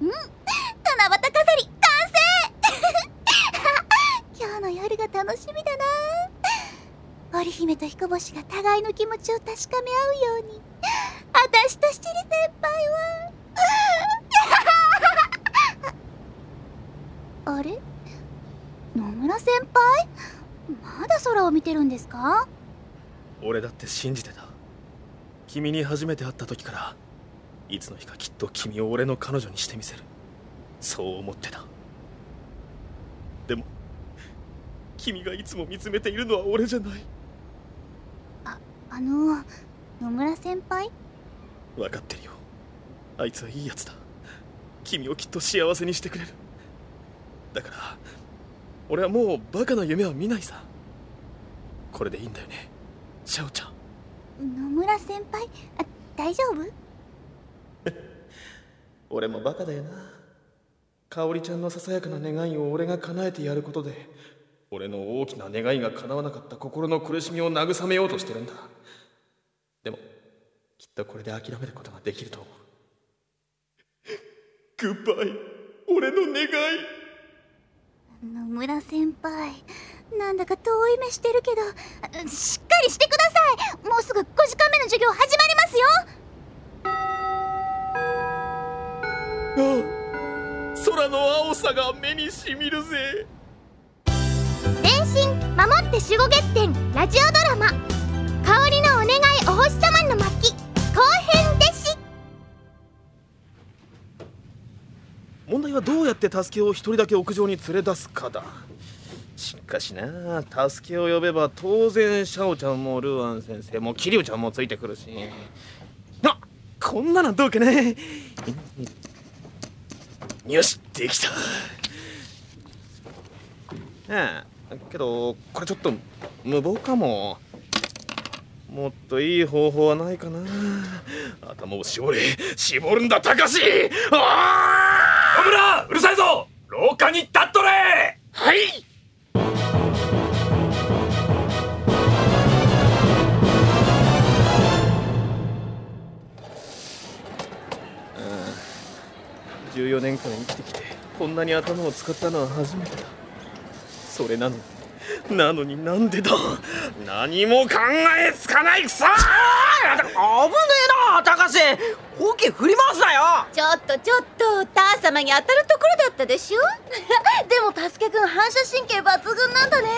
うん。七夕飾り完成。今日の夜が楽しみだな。織姫と彦星が互いの気持ちを確かめ合うように。私と七里先輩は。あれ？野村先輩？まだ空を見てるんですか？俺だって信じてた。君に初めて会った時からいつの日かきっと君を俺の彼女にしてみせる。そう思ってた。でも君がいつも見つめているのは俺じゃない。ああの野村先輩？分かってるよ。あいつはいいやつだ。君をきっと幸せにしてくれる。だから俺はもうバカな夢は見ないさ。これでいいんだよね。シャオちゃん。野村先輩？あ大丈夫？俺もバカだよな。香織ちゃんのささやかな願いを俺が叶えてやることで俺の大きな願いが叶わなかった心の苦しみを慰めようとしてるんだ。でもきっとこれで諦めることができると思う。グッバイ俺の願い。野村先輩なんだか遠い目してるけどしっかりしてください。もうすぐ5時間目の授業始まりますよ空の青さが目にしみるぜ。全身守って守護月天ラジオドラマ「香りのお願いお星様の巻」後編ですし問題はどうやって助けを一人だけ屋上に連れ出すかだしかしな助けを呼べば当然シャオちゃんもルーアン先生もキリュウちゃんもついてくるしあこんなのどうかなよしできた。ああけどこれちょっと無謀かも。もっといい方法はないかな。頭を絞れ。絞るんだたかしあ野村うるさいぞ！廊下に立っとれ！はい14年間生きてきてこんなに頭を使ったのは初めてだ。それなのになのになんでだ？何も考えつかないくさ！危ねえな高志。ほうき振り回すなよ！ちょっとちょっとター様に当たるところだったでしょ？でもタスケくん反射神経抜群なんだね。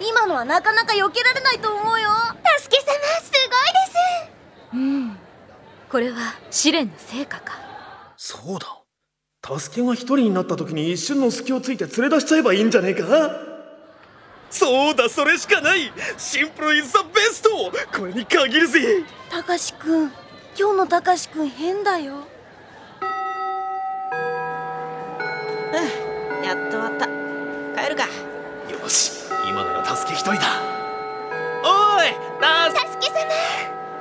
今のはなかなか避けられないと思うよ。タスケ様すごいです。うん。これは試練の成果か。そうだ助けが一人になった時に一瞬の隙をついて連れ出しちゃえばいいんじゃねえか？そうだそれしかない。シンプルイズザベストこれに限るぜ。たかしくん今日のたかしくん変だよ。やっと終わった。帰るか。よし今なら助け一人だ。おいタスタスケ様。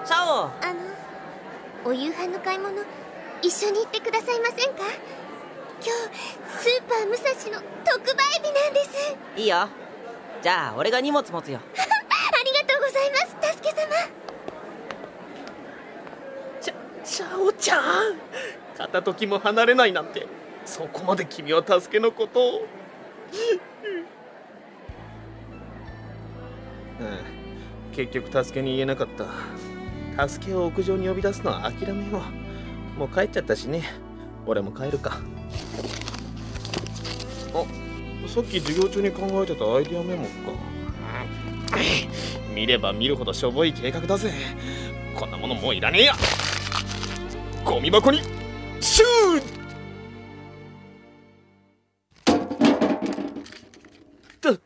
シャオ。あのお夕飯の買い物一緒に行ってくださいませんか？今日スーパー武蔵の特売日なんです。いいよ。じゃあ俺が荷物持つよ。ありがとうございますタスケ様。シャシャオちゃん。片時も離れないなんて。そこまで君は助けのことを。うん。結局助けに言えなかった。助けを屋上に呼び出すのは諦めよう。もう帰っちゃったしね俺も帰るか。あさっき授業中に考えてたアイディアメモか。見れば見るほどしょぼい計画だぜ。こんなものもういらねえや。ゴミ箱にシューと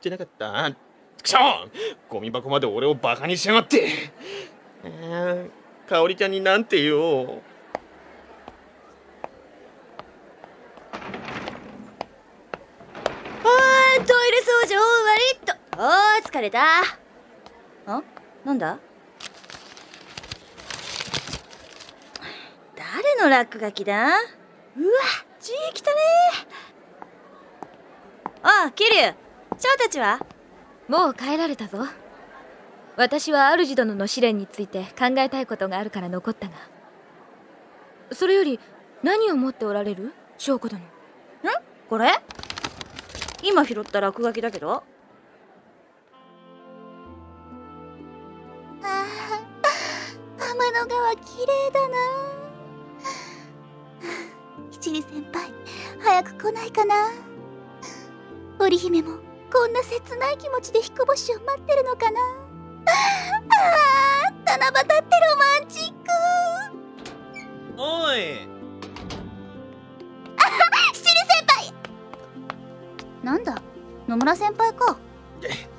じゃなかった。くしょゴミ箱まで俺をバカにしやがって。あーかおりちゃんになんて言おうあートイレ掃除終わりっとおー疲れた。あなんだ？誰の落書きだうわ字きたね。あ桐生翔たちは？もう帰られたぞ。私は主殿の試練について考えたいことがあるから残ったが。それより何を持っておられる？翔子殿これ？今拾った落書きだけど？ああ天の川綺麗だな。七里先輩早く来ないかな。織姫もこんな切ない気持ちで彦星を待ってるのかな。あー七夕って野村先輩か。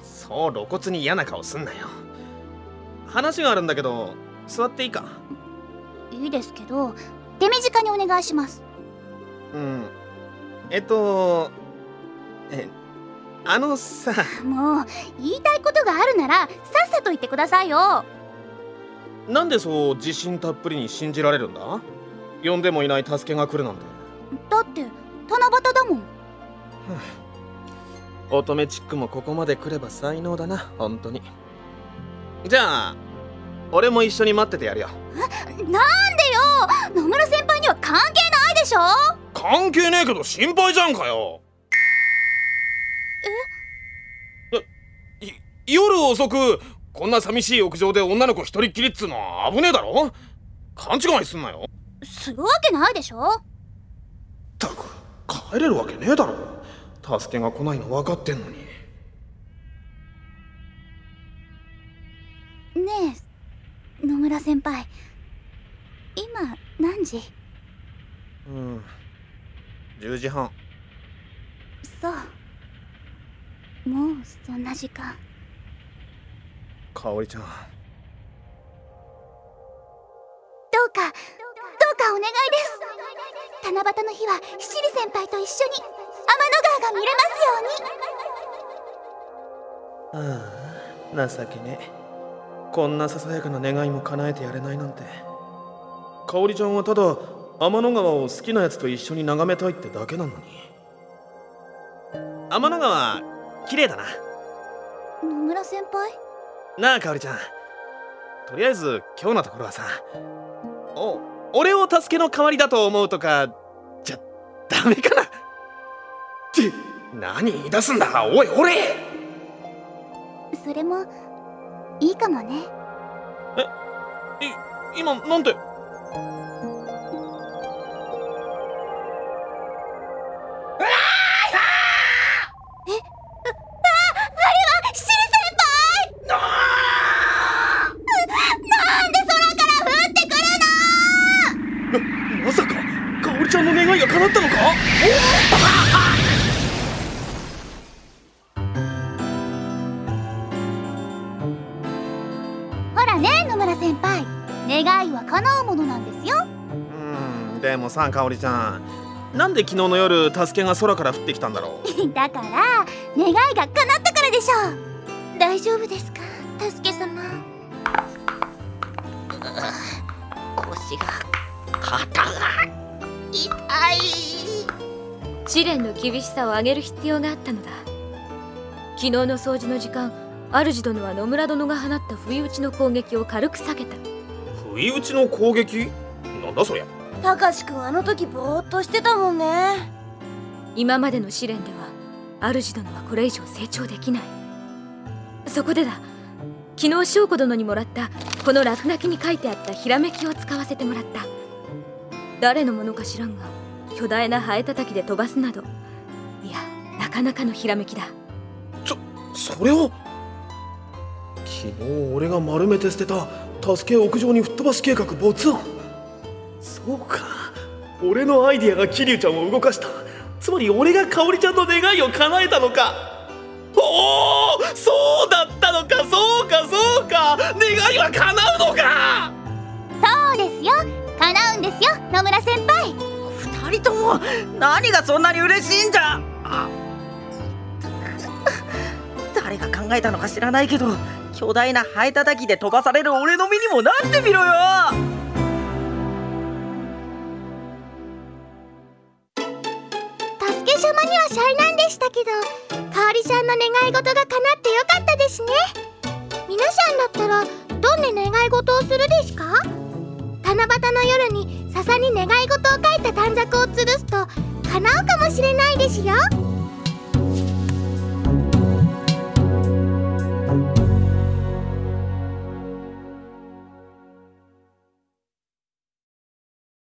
そう露骨に嫌な顔すんなよ。話があるんだけど座っていいか？いいですけど手短にお願いします。うん。えっとえあのさ。もう言いたいことがあるならさっさと言ってくださいよ。なんでそう自信たっぷりに信じられるんだ？呼んでもいない助けが来るなんて。だって七夕だもん乙女チックもここまで来れば才能だな本当に。じゃあ俺も一緒に待っててやるよ。なんでよ！野村先輩には関係ないでしょ！関係ねえけど心配じゃんかよ。え？い夜遅くこんな寂しい屋上で女の子一人っきりっつうのは危ねえだろ？勘違いすんなよ。するわけないでしょ！ったく帰れるわけねえだろ助けが来ないの分かってんのに。ねえ野村先輩。今何時？うん。10時半。そう。もうそんな時間。香織ちゃん。どうかどうかお願いです。七夕の日は七里先輩と一緒に川が見れますように。ああ情けねえ。こんなささやかな願いも叶えてやれないなんて。香織ちゃんはただ天の川を好きなやつと一緒に眺めたいってだけなのに。天の川綺麗だな。野村先輩？なあ香織ちゃん。とりあえず今日のところはさお俺を助けの代わりだと思うとかじゃダメかなって何言い出すんだおい俺それもいいかもね。い今なんて？七里先輩！なんで空から降ってくるの？まさか香織ちゃんの願いが叶ったのか？ほうんでもさ香織ちゃん。なんで昨日の夜助けが空から降ってきたんだろう？だから願いが叶ったからでしょう。大丈夫ですか？助け様。腰が肩が痛い。試練の厳しさを上げる必要があったのだ。昨日の掃除の時間主殿は野村殿が放った不意打ちの攻撃を軽く避けた。不意打ちの攻撃？なんだそりゃたかしくんあの時ぼーっとしてたもんね。今までの試練では主殿はこれ以上成長できない。そこでだ昨日翔子殿にもらったこの落書きに書いてあったひらめきを使わせてもらった。誰のものか知らんが巨大なハエたたきで飛ばすなど。いやなかなかのひらめきだ。それを？昨日俺が丸めて捨てた助け屋上に吹っ飛ばし計画没。案そうか。俺のアイディアが桐生ちゃんを動かした。つまり俺が香織ちゃんの願いを叶えたのか。おおそうだったのか。そうかそうか。願いは叶うのか。そうですよ。叶うんですよ野村先輩。二人とも何がそんなに嬉しいんじゃ。あ誰が考えたのか知らないけど巨大なハエたたきで飛ばされる俺の身にもなってみろよどかおりちゃんの願い事が叶ってよかったですね。皆さんだったらどんな願い事をするですか？七夕の夜に笹に願い事を書いた短冊を吊るすと叶うかもしれないですよ。